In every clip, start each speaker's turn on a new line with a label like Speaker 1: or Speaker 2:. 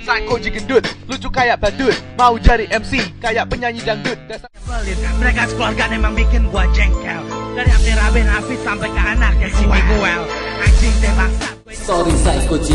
Speaker 1: Psycho gendut, lucu kayak badut. Mau jadi MC, kayak penyanyi dangdut. Dasar
Speaker 2: Pelit, mereka sekeluarga emang bikin gua jengkel. Dari Abdi Raben Hafiz sampai ke anaknya si Miguel Anjing teh bangsat
Speaker 3: Sorry G,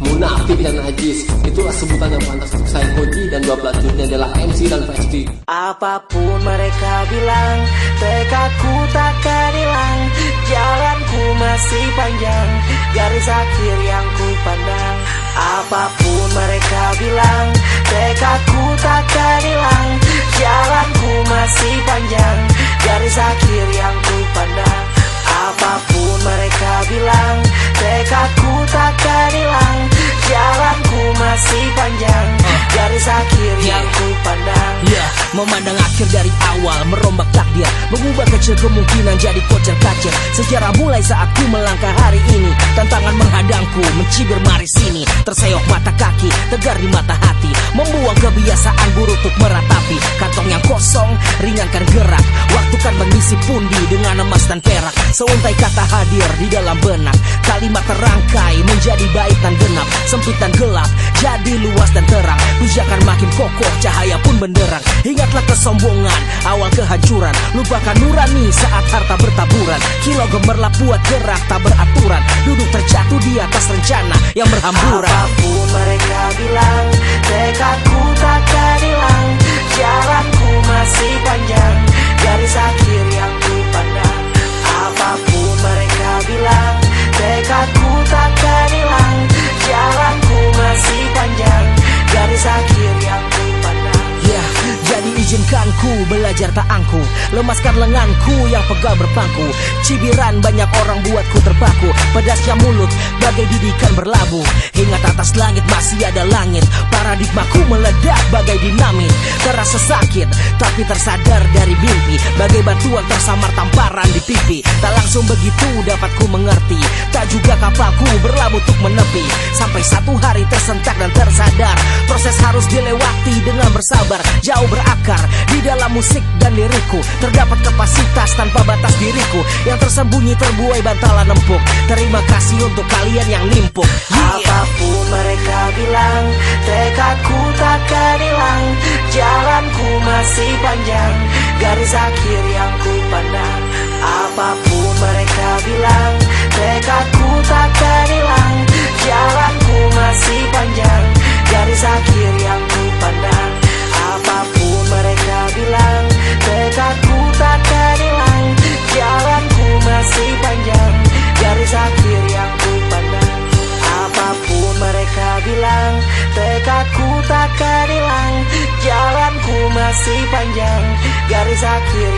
Speaker 3: munafik dan najis. Itulah sebutan yang pantas untuk G Dan dua pelacurnya adalah MC dan Festi
Speaker 4: Apa pun mereka bilang Tekadku takkan hilang. Jalanku masih panjang. Garis akhir yang ku pandang. Apa pun mereka bilang Tekadku takkan hilang. Jalanku masih panjang Garis akhir yang ku pandang. Apa pun mereka bilang Tekadku takkan hilang. Jalanku masih panjang Garis akhir yang ku pandang.
Speaker 5: Ya, memandang akhir dari awal Merombak takdir Mengubah kecil kemungkinan jadi kocar kacir. Sejarah mulai saat ku melangkah hari ini. Tantangan menghadangku Mencibir mari sini Terseok mata kaki Tegar di mata hati. Membuang kebiasaan buruk untuk meratapi. Kantong yang kosong Ringankan gerak Waktu kan mengisi pundi Dengan emas dan perak. Seuntai kata hadir di dalam benak. Kalimat terangkai Menjadi baik dan genap. Sempit dan gelap Jadi luas dan terang. Pijakan makin kokoh Cahaya pun benderang Ingatlah kesombongan Awal kehancuran. Lupakan nurani saat harta bertaburan. Kilau gemerlap buat gerak tak beraturan. Duduk terjatuh di atas rencana Yang berhamburan.
Speaker 4: Apa pun mereka
Speaker 5: jadi izinkan ku belajar tak angku. Lemaskan lenganku yang pegal berpangku Cibiran banyak orang buatku terpaku. Pedasnya mulut bagai didikan berlabuh. Ingat atas langit masih ada langit. Paradigmaku meledak bagai dinamit. Terasa sakit tapi tersadar dari mimpi. Bagai batuan tersamar pipi Tak langsung begitu dapat ku mengerti. Tak juga kapalku berlabuh untuk menepi. Sampai satu hari tersentak dan tersadar. Proses harus dilewati dengan bersabar. Jauh berakar di dalam musik dan liriku Terdapat kapasitas tanpa batas diriku. Yang tersembunyi terbuai bantalan empuk. Terima kasih untuk kalian yang nimpuk. Yeah.
Speaker 4: Apa pun mereka bilang Tekadku takkan hilang. Jalanku masih panjang. Garis akhir yang ku bilang Tekadku takkan hilang Jalanku masih panjang Garis akhir yang ku pandang Apa pun mereka bilang Tekadku takkan hilang Jalanku masih panjang Garis akhir yang ku pandang Apa pun mereka bilang Tekadku takkan hilang Jalanku masih panjang Garis akhir